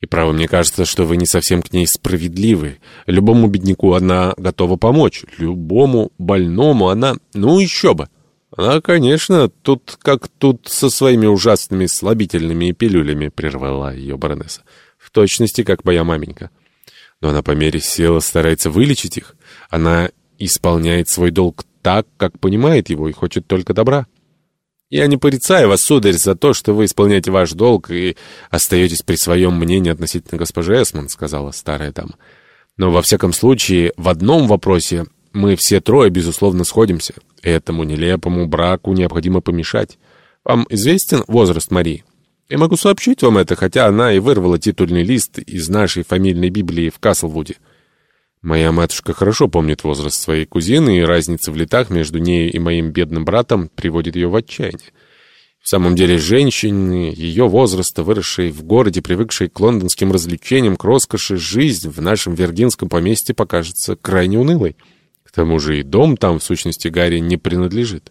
И право, мне кажется, что вы не совсем к ней справедливы. Любому бедняку она готова помочь. Любому больному она... Ну, еще бы. Она, конечно, тут как тут со своими ужасными слабительными пилюлями, прервала ее баронесса. В точности, как моя маменька. Но она по мере сил старается вылечить их. Она исполняет свой долг так, как понимает его и хочет только добра. Я не порицаю вас, сударь, за то, что вы исполняете ваш долг и остаетесь при своем мнении относительно госпожи Эсмон, сказала старая дама. Но во всяком случае, в одном вопросе мы все трое, безусловно, сходимся. Этому нелепому браку необходимо помешать. Вам известен возраст Марии? Я могу сообщить вам это, хотя она и вырвала титульный лист из нашей фамильной Библии в Каслвуде. Моя матушка хорошо помнит возраст своей кузины, и разница в летах между ней и моим бедным братом приводит ее в отчаяние. В самом деле, женщины ее возраста, выросшие в городе, привыкшие к лондонским развлечениям, к роскоши, жизнь в нашем виргинском поместье покажется крайне унылой. К тому же и дом там, в сущности, Гарри не принадлежит.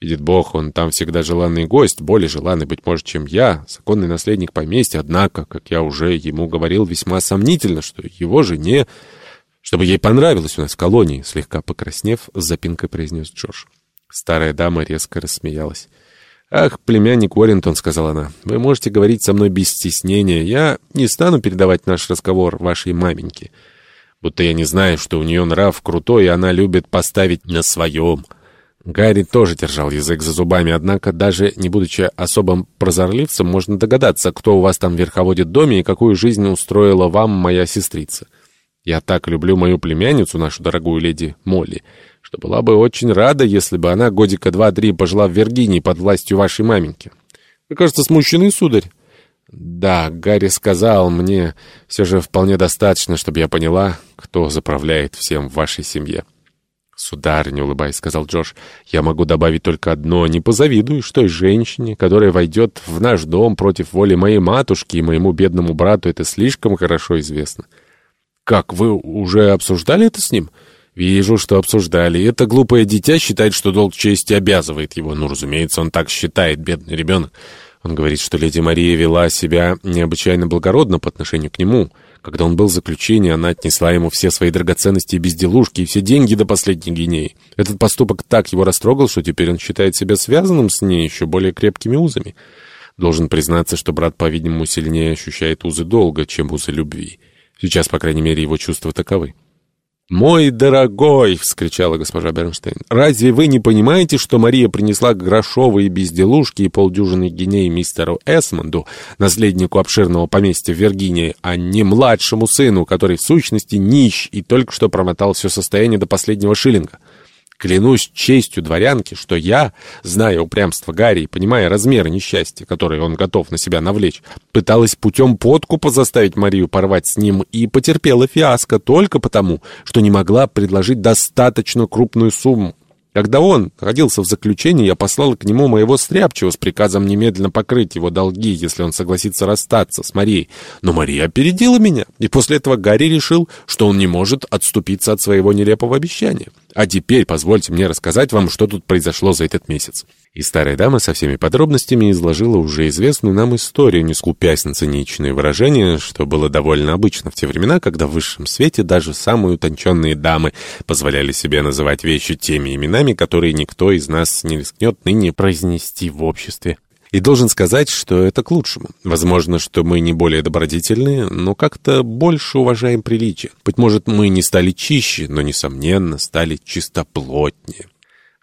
Видит Бог, он там всегда желанный гость, более желанный, быть может, чем я, законный наследник поместья, однако, как я уже ему говорил, весьма сомнительно, что его жене чтобы ей понравилось у нас в колонии, слегка покраснев, с запинкой произнес Джордж. Старая дама резко рассмеялась. «Ах, племянник Уоррентон», — сказала она, — «вы можете говорить со мной без стеснения. Я не стану передавать наш разговор вашей маменьке. Будто я не знаю, что у нее нрав крутой, и она любит поставить на своем». Гарри тоже держал язык за зубами, однако, даже не будучи особым прозорливцем, можно догадаться, кто у вас там верховодит доме и какую жизнь устроила вам моя сестрица. Я так люблю мою племянницу, нашу дорогую леди Молли, что была бы очень рада, если бы она годика два-три пожила в Виргинии под властью вашей маменьки. Вы, кажется, смущены, сударь? Да, Гарри сказал мне, все же вполне достаточно, чтобы я поняла, кто заправляет всем в вашей семье. «Сударыня», — улыбаясь, сказал Джош, — «я могу добавить только одно. Не позавидуешь той женщине, которая войдет в наш дом против воли моей матушки и моему бедному брату. Это слишком хорошо известно». «Как, вы уже обсуждали это с ним?» «Вижу, что обсуждали. Это глупое дитя считает, что долг чести обязывает его. Ну, разумеется, он так считает, бедный ребенок. Он говорит, что леди Мария вела себя необычайно благородно по отношению к нему. Когда он был в заключении, она отнесла ему все свои драгоценности и безделушки, и все деньги до последней гинеи. Этот поступок так его растрогал, что теперь он считает себя связанным с ней еще более крепкими узами. Должен признаться, что брат, по-видимому, сильнее ощущает узы долга, чем узы любви». Сейчас, по крайней мере, его чувства таковы. «Мой дорогой!» — вскричала госпожа Бернштейн. «Разве вы не понимаете, что Мария принесла грошовые безделушки и полдюжины геней мистеру Эсмонду, наследнику обширного поместья в Виргинии, а не младшему сыну, который в сущности нищ и только что промотал все состояние до последнего шиллинга?» Клянусь честью дворянки, что я, зная упрямство Гарри и понимая размеры несчастья, которые он готов на себя навлечь, пыталась путем подкупа заставить Марию порвать с ним и потерпела фиаско только потому, что не могла предложить достаточно крупную сумму. Когда он находился в заключении, я послал к нему моего стряпчего с приказом немедленно покрыть его долги, если он согласится расстаться с Марией. Но Мария опередила меня, и после этого Гарри решил, что он не может отступиться от своего нелепого обещания. А теперь позвольте мне рассказать вам, что тут произошло за этот месяц». И старая дама со всеми подробностями изложила уже известную нам историю, не скупясь на циничные выражения, что было довольно обычно в те времена, когда в высшем свете даже самые утонченные дамы позволяли себе называть вещи теми именами, которые никто из нас не рискнет ныне произнести в обществе. И должен сказать, что это к лучшему. Возможно, что мы не более добродетельные, но как-то больше уважаем приличие. Быть может, мы не стали чище, но, несомненно, стали чистоплотнее.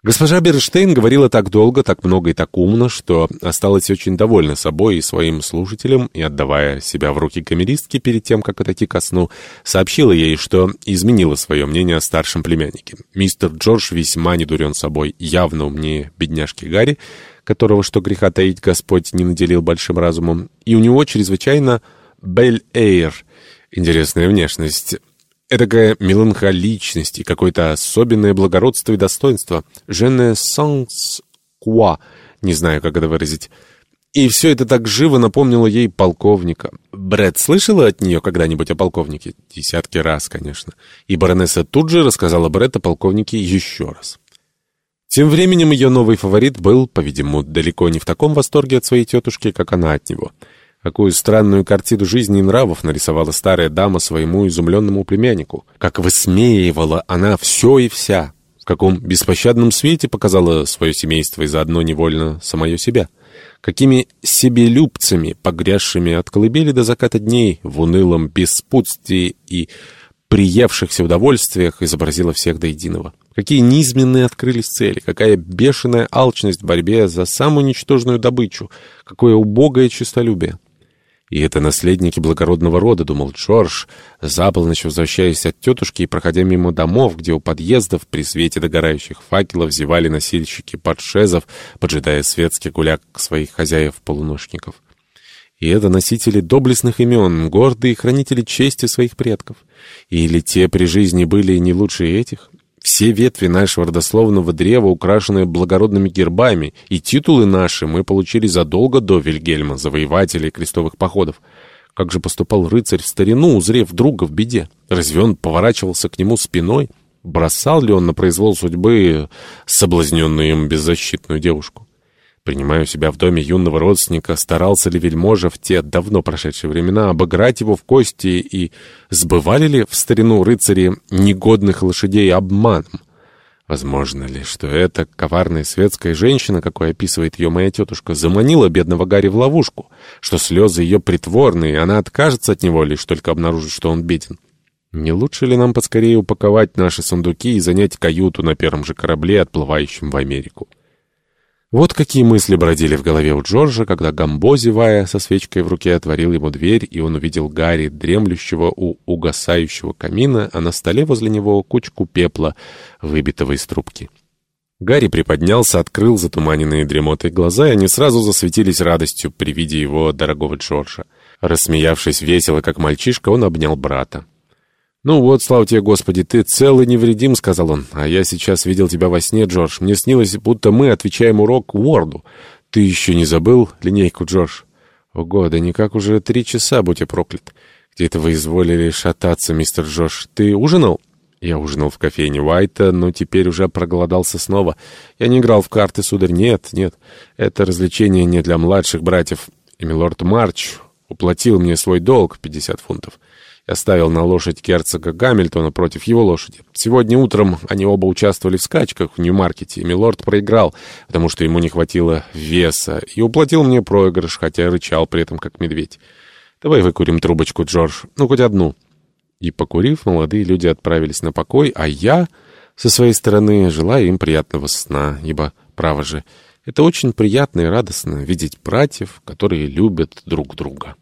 Госпожа Берштейн говорила так долго, так много и так умно, что осталась очень довольна собой и своим слушателем, и, отдавая себя в руки камеристки перед тем, как отойти ко сну, сообщила ей, что изменила свое мнение о старшем племяннике. Мистер Джордж весьма недурен собой, явно умнее бедняжки Гарри, которого, что греха таить, Господь не наделил большим разумом, и у него чрезвычайно бель-эйр, интересная внешность, эдакая меланхоличность и какое-то особенное благородство и достоинство. «Je ne sens quoi», не знаю, как это выразить. И все это так живо напомнило ей полковника. Брэд слышала от нее когда-нибудь о полковнике? Десятки раз, конечно. И баронесса тут же рассказала Брэд о полковнике еще раз. Тем временем ее новый фаворит был, по-видимому, далеко не в таком восторге от своей тетушки, как она от него. Какую странную картину жизни и нравов нарисовала старая дама своему изумленному племяннику. Как высмеивала она все и вся. В каком беспощадном свете показала свое семейство и заодно невольно самое себя. Какими себелюбцами, погрязшими от колыбели до заката дней, в унылом беспутстве и приевшихся удовольствиях, изобразила всех до единого. Какие низменные открылись цели, какая бешеная алчность в борьбе за самую ничтожную добычу, какое убогое честолюбие. И это наследники благородного рода, думал Джордж, за полночь возвращаясь от тетушки и проходя мимо домов, где у подъездов при свете догорающих факелов зевали носильщики подшезов, поджидая светский гуляк своих хозяев-полуношников. И это носители доблестных имен, гордые хранители чести своих предков. Или те при жизни были не лучше этих? Все ветви нашего родословного древа украшены благородными гербами, и титулы наши мы получили задолго до Вильгельма, завоевателей крестовых походов. Как же поступал рыцарь в старину, узрев друга в беде? Разве он поворачивался к нему спиной? Бросал ли он на произвол судьбы соблазненную им беззащитную девушку? Принимая у себя в доме юного родственника, старался ли вельможа в те давно прошедшие времена обыграть его в кости и сбывали ли в старину рыцари негодных лошадей обманом? Возможно ли, что эта коварная светская женщина, какой описывает ее моя тетушка, заманила бедного Гарри в ловушку, что слезы ее притворные, она откажется от него, лишь только обнаружит, что он беден? Не лучше ли нам поскорее упаковать наши сундуки и занять каюту на первом же корабле, отплывающем в Америку? Вот какие мысли бродили в голове у Джорджа, когда Гамбо, зевая, со свечкой в руке отворил ему дверь, и он увидел Гарри, дремлющего у угасающего камина, а на столе возле него кучку пепла, выбитого из трубки. Гарри приподнялся, открыл затуманенные дремотой глаза, и они сразу засветились радостью при виде его дорогого Джорджа. Рассмеявшись весело, как мальчишка, он обнял брата. «Ну вот, слава тебе, Господи, ты цел и невредим», — сказал он. «А я сейчас видел тебя во сне, Джордж. Мне снилось, будто мы отвечаем урок Уорду. Ты еще не забыл линейку, Джордж?» «Ого, да никак уже три часа, будь я проклят. Где-то вы изволили шататься, мистер Джордж. Ты ужинал?» «Я ужинал в кофейне Уайта, но теперь уже проголодался снова. Я не играл в карты, сударь. Нет, нет. Это развлечение не для младших братьев. И милорд Марч уплатил мне свой долг, 50 фунтов». Я ставил на лошадь герцога Гамильтона против его лошади. Сегодня утром они оба участвовали в скачках в Нью-Маркете, и Милорд проиграл, потому что ему не хватило веса, и уплатил мне проигрыш, хотя рычал при этом как медведь. «Давай выкурим трубочку, Джордж, ну хоть одну». И, покурив, молодые люди отправились на покой, а я, со своей стороны, желаю им приятного сна, ибо, право же, это очень приятно и радостно видеть братьев, которые любят друг друга.